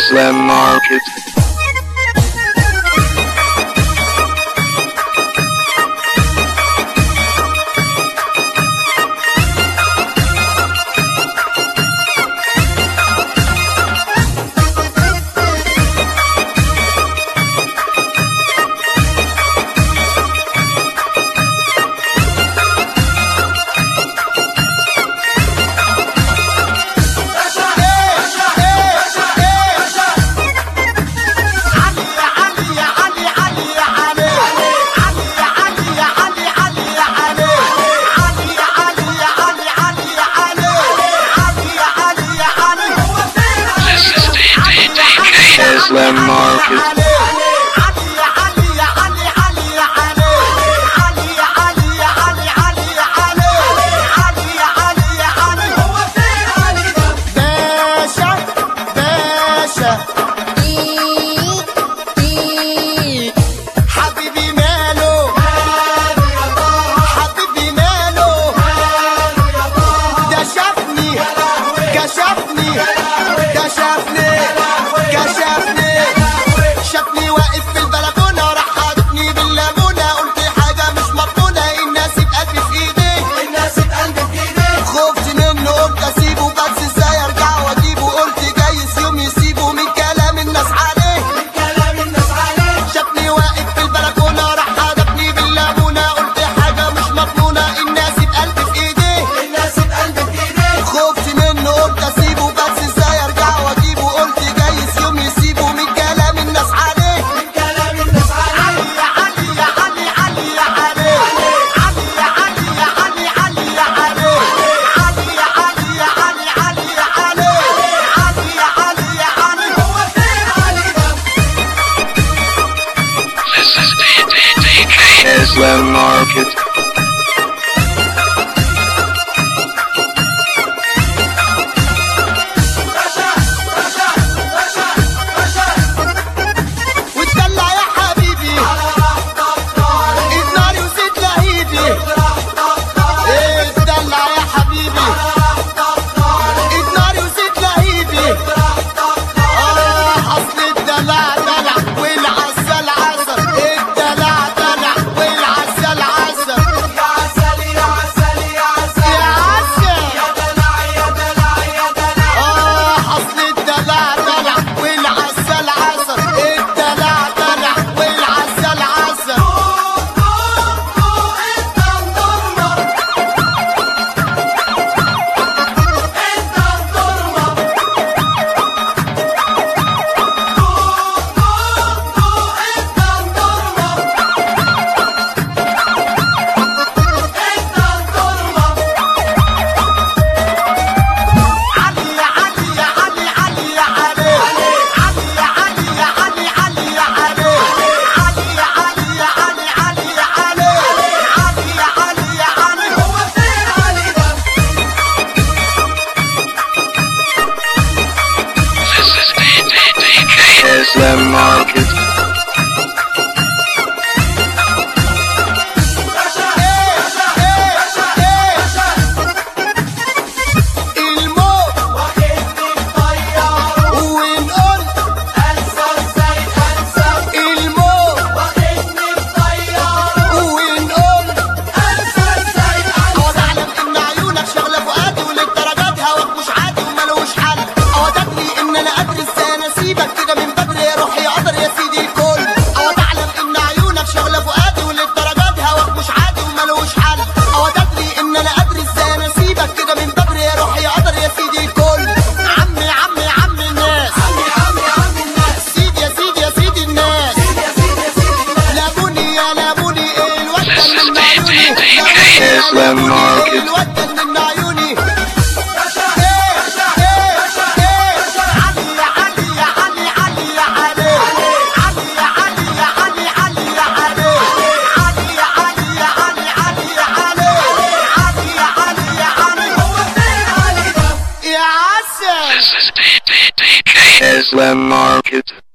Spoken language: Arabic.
Islam market. Slim Marcus. Myanmar. الاسلام ممكن من عيوني Islam market.